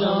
جان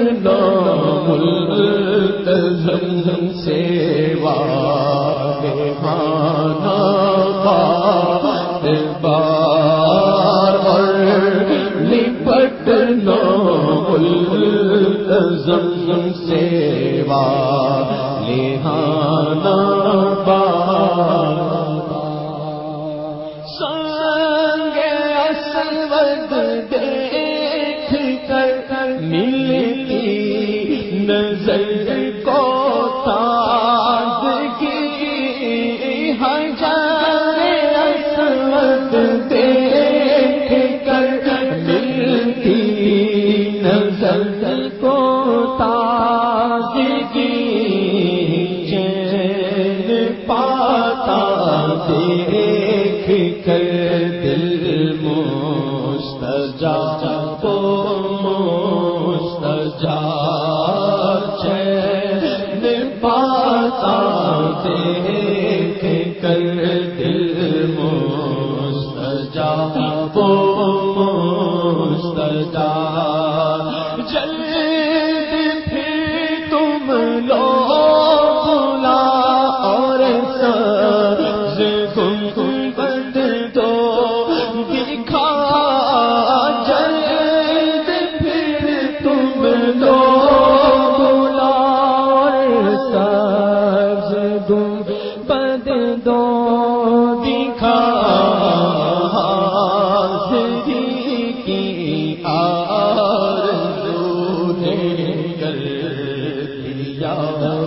نام سیوا سے بات بار لپٹ نام سے لہانا بار سنگ سلوت ملتی، نظر کو تازگی چین پاتا دیکھ کر دل مستجا کو مستجا، چین پاتا دیکھ کر مستجاب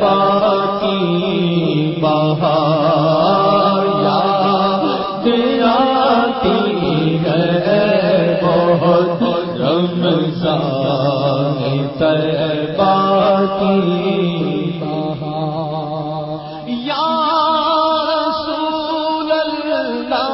باقی بہار دلاتی ہے تر باقی بہار یا رسول اللہ